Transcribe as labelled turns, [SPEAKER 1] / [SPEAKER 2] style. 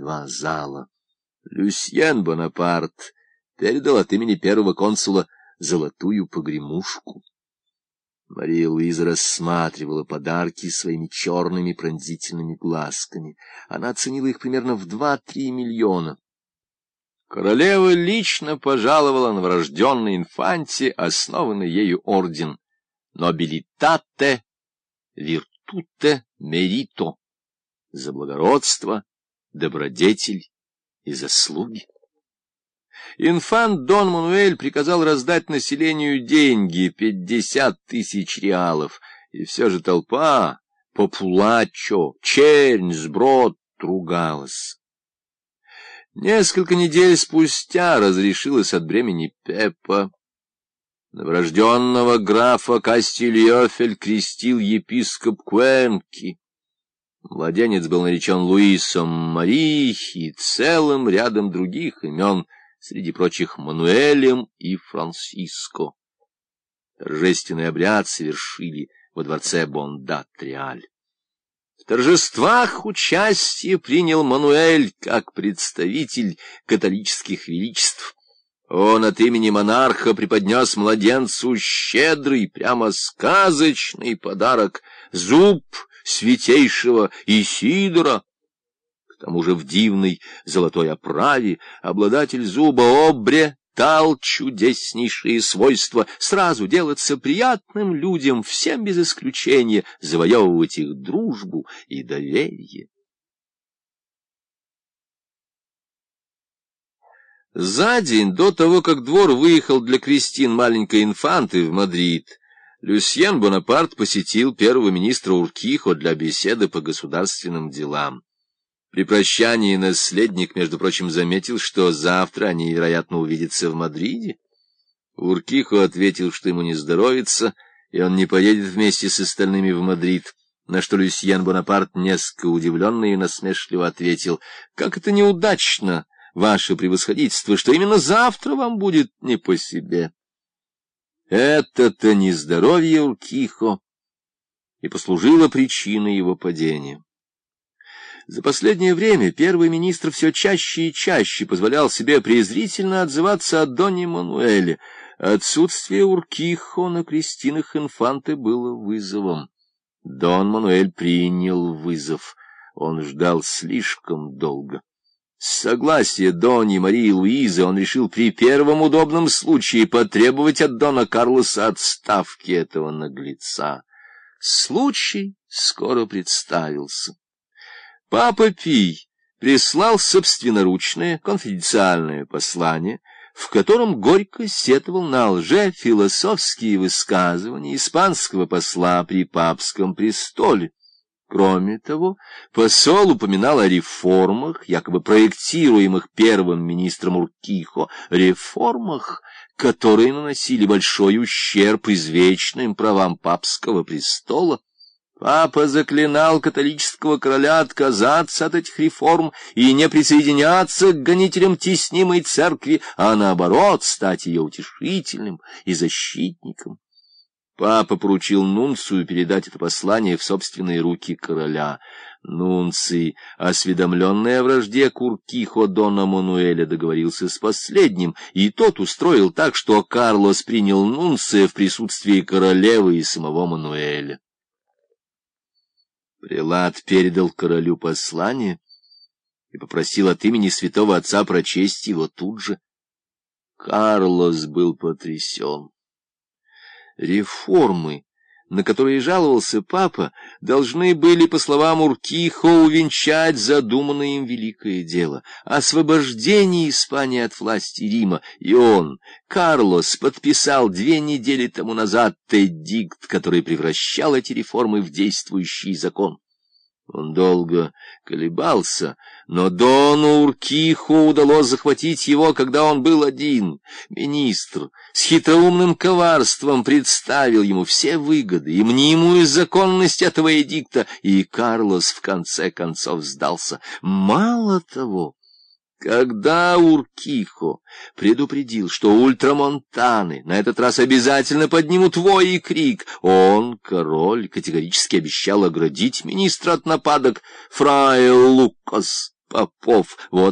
[SPEAKER 1] два зала. Люсьен Бонапарт передал от имени первого консула золотую погремушку. Мария Луиза рассматривала подарки своими черными пронзительными глазками. Она оценила их примерно в два-три миллиона. Королева лично пожаловала новорожденной инфанте основанный ею орден «Нобилитате виртуте мерито» за благородство, добродетель и заслуги. Инфант Дон Мануэль приказал раздать населению деньги — пятьдесят тысяч реалов, и все же толпа, популачо, чернь, сброд ругалась. Несколько недель спустя разрешилось от бремени Пеппа. Новорожденного графа Кастильофель крестил епископ Куэнки. Младенец был наречен Луисом Мари и целым рядом других имен, среди прочих Мануэлем и Франциско. Торжественный обряд совершили во дворце Бондат-Триаль. В торжествах участие принял Мануэль как представитель католических величеств. Он от имени монарха преподнес младенцу щедрый, прямо сказочный подарок — зуб святейшего Исидора. К тому же в дивной золотой оправе обладатель зуба обре дал чудеснейшие свойства сразу делаться приятным людям, всем без исключения, завоевывать их дружбу и доверие. За день до того, как двор выехал для крестин маленькой инфанты в Мадрид, Люсьен Бонапарт посетил первого министра Уркихо для беседы по государственным делам. При прощании наследник, между прочим, заметил, что завтра они, вероятно, увидятся в Мадриде. Уркихо ответил, что ему не здоровится, и он не поедет вместе с остальными в Мадрид, на что Люсьен Бонапарт, несколько удивленный и насмешливо ответил, «Как это неудачно, ваше превосходительство, что именно завтра вам будет не по себе». Это-то нездоровье Уркихо и послужило причиной его падения. За последнее время первый министр все чаще и чаще позволял себе презрительно отзываться о Доне Мануэле. Отсутствие Уркихо на крестинах инфанты было вызовом. Дон Мануэль принял вызов. Он ждал слишком долго. С согласия Дони Марии Луизы он решил при первом удобном случае потребовать от Дона Карлоса отставки этого наглеца. Случай скоро представился. Папа Пий прислал собственноручное конфиденциальное послание, в котором горько сетовал на лже-философские высказывания испанского посла при папском престоле. Кроме того, посол упоминал о реформах, якобы проектируемых первым министром Уркихо, реформах, которые наносили большой ущерб извечным правам папского престола. Папа заклинал католического короля отказаться от этих реформ и не присоединяться к гонителям теснимой церкви, а наоборот стать ее утешительным и защитником. Папа поручил Нунцию передать это послание в собственные руки короля. Нунций, осведомленный о вражде Куркихо Дона Мануэля, договорился с последним, и тот устроил так, что Карлос принял Нунция в присутствии королевы и самого Мануэля. Прилад передал королю послание и попросил от имени святого отца прочесть его тут же. Карлос был потрясен. Реформы, на которые жаловался папа, должны были, по словам Уркихо, увенчать задуманное им великое дело — освобождение Испании от власти Рима, и он, Карлос, подписал две недели тому назад эдикт, который превращал эти реформы в действующий закон. Он долго колебался, но Дону Уркиху удалось захватить его, когда он был один. Министр с хитроумным коварством представил ему все выгоды и мнимую законность этого эдикта, и Карлос в конце концов сдался. Мало того... Когда Уркихо предупредил, что ультрамонтаны на этот раз обязательно поднимут вой и крик, он, король, категорически обещал оградить министра от нападок. Фрайл Лукас Попов. Вот